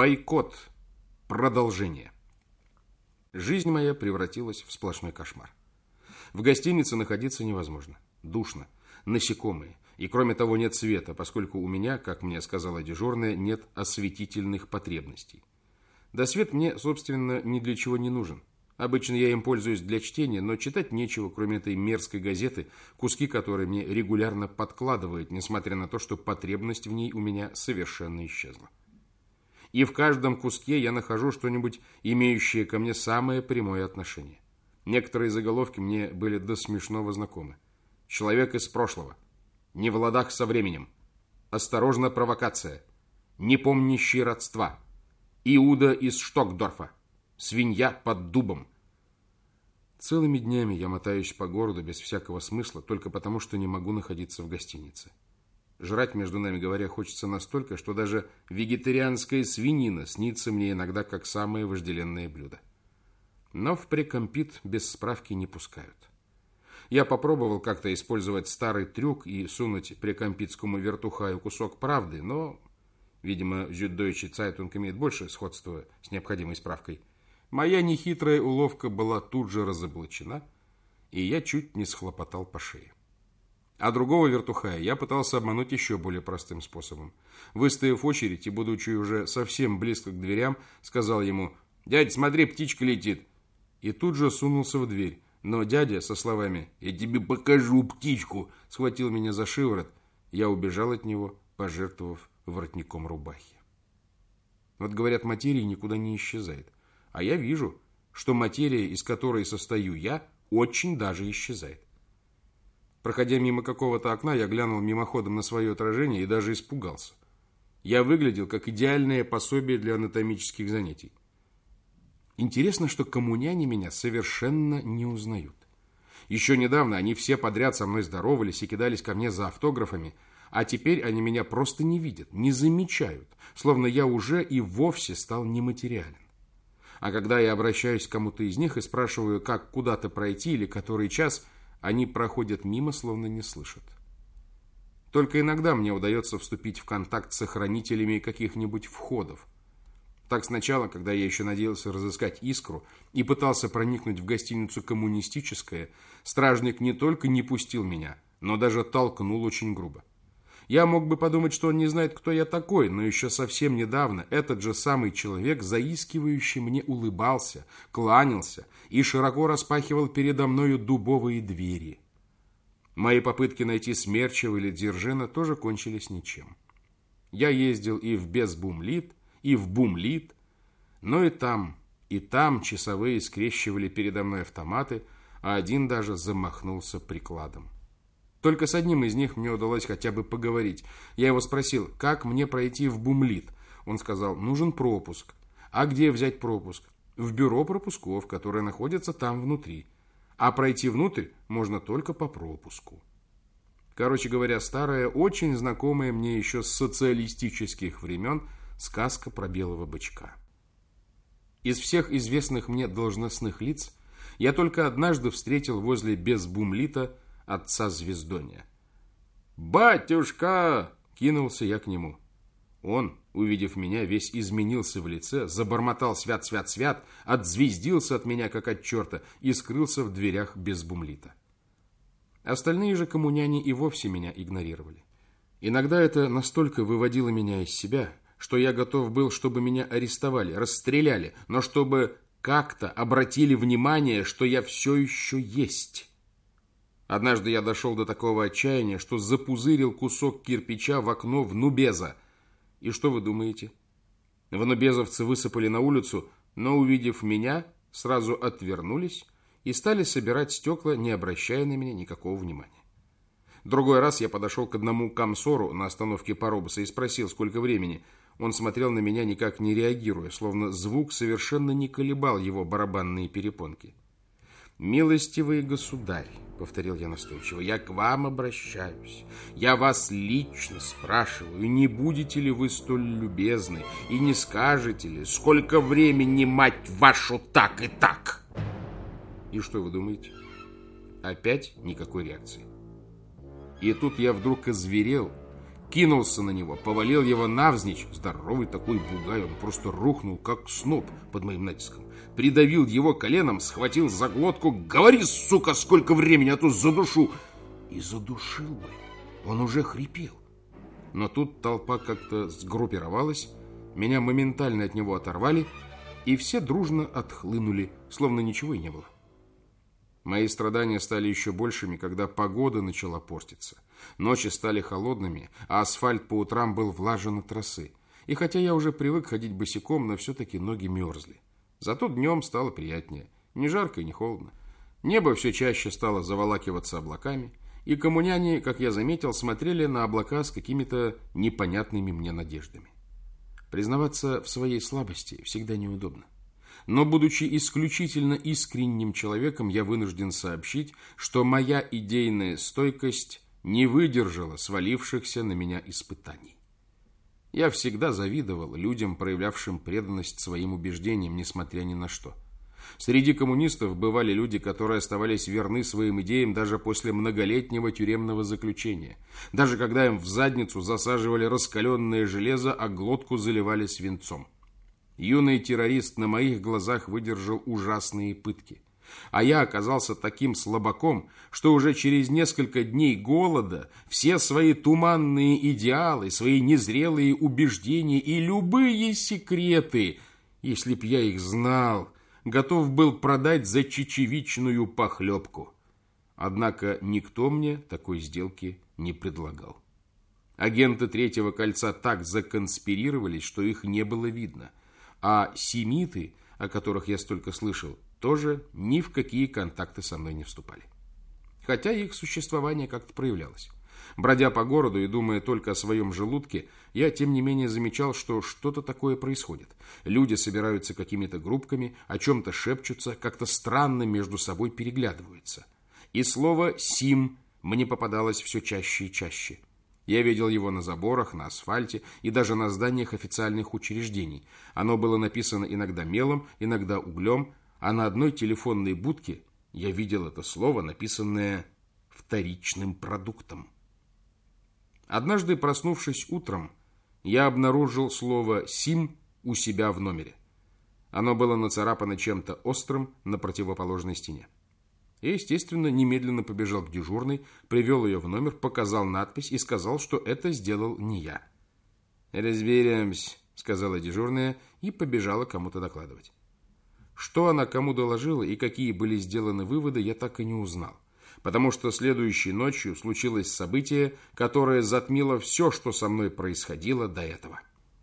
Бойкот. Продолжение. Жизнь моя превратилась в сплошной кошмар. В гостинице находиться невозможно. Душно. Насекомые. И кроме того нет света, поскольку у меня, как мне сказала дежурная, нет осветительных потребностей. Да свет мне, собственно, ни для чего не нужен. Обычно я им пользуюсь для чтения, но читать нечего, кроме этой мерзкой газеты, куски которой мне регулярно подкладывают, несмотря на то, что потребность в ней у меня совершенно исчезла. И в каждом куске я нахожу что-нибудь, имеющее ко мне самое прямое отношение. Некоторые заголовки мне были до смешного знакомы. «Человек из прошлого», «Не в ладах со временем», «Осторожно, провокация», «Не помнящий родства», «Иуда из Штокдорфа», «Свинья под дубом», Целыми днями я мотаюсь по городу без всякого смысла, только потому, что не могу находиться в гостинице. Жрать, между нами говоря, хочется настолько, что даже вегетарианская свинина снится мне иногда как самое вожделенное блюдо. Но в прекомпит без справки не пускают. Я попробовал как-то использовать старый трюк и сунуть прекомпитскому вертухаю кусок правды, но, видимо, Süddeutsche Zeitung имеет больше сходства с необходимой справкой – Моя нехитрая уловка была тут же разоблачена, и я чуть не схлопотал по шее. А другого вертухая я пытался обмануть еще более простым способом. Выстояв очередь и будучи уже совсем близко к дверям, сказал ему «Дядь, смотри, птичка летит!» И тут же сунулся в дверь. Но дядя со словами «Я тебе покажу птичку!» схватил меня за шиворот. Я убежал от него, пожертвовав воротником рубахи. Вот говорят, материя никуда не исчезает. А я вижу, что материя, из которой состою я, очень даже исчезает. Проходя мимо какого-то окна, я глянул мимоходом на свое отражение и даже испугался. Я выглядел как идеальное пособие для анатомических занятий. Интересно, что коммуняне меня совершенно не узнают. Еще недавно они все подряд со мной здоровались и кидались ко мне за автографами, а теперь они меня просто не видят, не замечают, словно я уже и вовсе стал нематериален. А когда я обращаюсь к кому-то из них и спрашиваю, как куда-то пройти или который час, они проходят мимо, словно не слышат. Только иногда мне удается вступить в контакт с охранителями каких-нибудь входов. Так сначала, когда я еще надеялся разыскать искру и пытался проникнуть в гостиницу «Коммунистическая», стражник не только не пустил меня, но даже толкнул очень грубо. Я мог бы подумать, что он не знает, кто я такой, но еще совсем недавно этот же самый человек, заискивающий мне улыбался, кланялся и широко распахивал передо мною дубовые двери. Мои попытки найти Смерчева или Дзержина тоже кончились ничем. Я ездил и в Безбумлит, и в Бумлит, но и там, и там часовые скрещивали передо мной автоматы, а один даже замахнулся прикладом. Только с одним из них мне удалось хотя бы поговорить. Я его спросил, как мне пройти в Бумлит. Он сказал, нужен пропуск. А где взять пропуск? В бюро пропусков, которое находится там внутри. А пройти внутрь можно только по пропуску. Короче говоря, старая, очень знакомая мне еще с социалистических времен сказка про белого бычка. Из всех известных мне должностных лиц я только однажды встретил возле Безбумлита отца Звездония. «Батюшка!» – кинулся я к нему. Он, увидев меня, весь изменился в лице, забормотал «свят-свят-свят», отзвездился от меня, как от черта, и скрылся в дверях без бумлита. Остальные же коммуняне и вовсе меня игнорировали. Иногда это настолько выводило меня из себя, что я готов был, чтобы меня арестовали, расстреляли, но чтобы как-то обратили внимание, что я все еще есть». Однажды я дошел до такого отчаяния, что запузырил кусок кирпича в окно в Нубеза. И что вы думаете? Внубезовцы высыпали на улицу, но, увидев меня, сразу отвернулись и стали собирать стекла, не обращая на меня никакого внимания. Другой раз я подошел к одному комсору на остановке паробуса и спросил, сколько времени. Он смотрел на меня, никак не реагируя, словно звук совершенно не колебал его барабанные перепонки. «Милостивый государь», — повторил я настойчиво, — «я к вам обращаюсь. Я вас лично спрашиваю, не будете ли вы столь любезны и не скажете ли, сколько времени, мать вашу, так и так?» И что вы думаете? Опять никакой реакции. И тут я вдруг озверел кинулся на него, повалил его навзничь. Здоровый такой бугай, он просто рухнул, как сноп под моим натиском. Придавил его коленом, схватил за глотку. «Говори, сука, сколько времени, а то задушу!» И задушил бы. Он уже хрипел. Но тут толпа как-то сгруппировалась, меня моментально от него оторвали, и все дружно отхлынули, словно ничего и не было. Мои страдания стали еще большими, когда погода начала портиться. Ночи стали холодными, а асфальт по утрам был влажен от росы. И хотя я уже привык ходить босиком, но все-таки ноги мерзли. Зато днем стало приятнее. Ни жарко и не холодно. Небо все чаще стало заволакиваться облаками, и коммуняне, как я заметил, смотрели на облака с какими-то непонятными мне надеждами. Признаваться в своей слабости всегда неудобно. Но, будучи исключительно искренним человеком, я вынужден сообщить, что моя идейная стойкость не выдержала свалившихся на меня испытаний. Я всегда завидовал людям, проявлявшим преданность своим убеждениям, несмотря ни на что. Среди коммунистов бывали люди, которые оставались верны своим идеям даже после многолетнего тюремного заключения. Даже когда им в задницу засаживали раскаленное железо, а глотку заливали свинцом. Юный террорист на моих глазах выдержал ужасные пытки. А я оказался таким слабаком, что уже через несколько дней голода все свои туманные идеалы, свои незрелые убеждения и любые секреты, если б я их знал, готов был продать за чечевичную похлебку. Однако никто мне такой сделки не предлагал. Агенты Третьего кольца так законспирировались, что их не было видно – а семиты, о которых я столько слышал, тоже ни в какие контакты со мной не вступали. Хотя их существование как-то проявлялось. Бродя по городу и думая только о своем желудке, я, тем не менее, замечал, что что-то такое происходит. Люди собираются какими-то группками, о чем-то шепчутся, как-то странно между собой переглядываются. И слово «сим» мне попадалось все чаще и чаще – я видел его на заборах, на асфальте и даже на зданиях официальных учреждений. Оно было написано иногда мелом, иногда углем, а на одной телефонной будке я видел это слово, написанное вторичным продуктом. Однажды, проснувшись утром, я обнаружил слово «сим» у себя в номере. Оно было нацарапано чем-то острым на противоположной стене. Я, естественно, немедленно побежал к дежурной, привел ее в номер, показал надпись и сказал, что это сделал не я. «Разберемся», — сказала дежурная и побежала кому-то докладывать. Что она кому доложила и какие были сделаны выводы, я так и не узнал. Потому что следующей ночью случилось событие, которое затмило все, что со мной происходило до этого.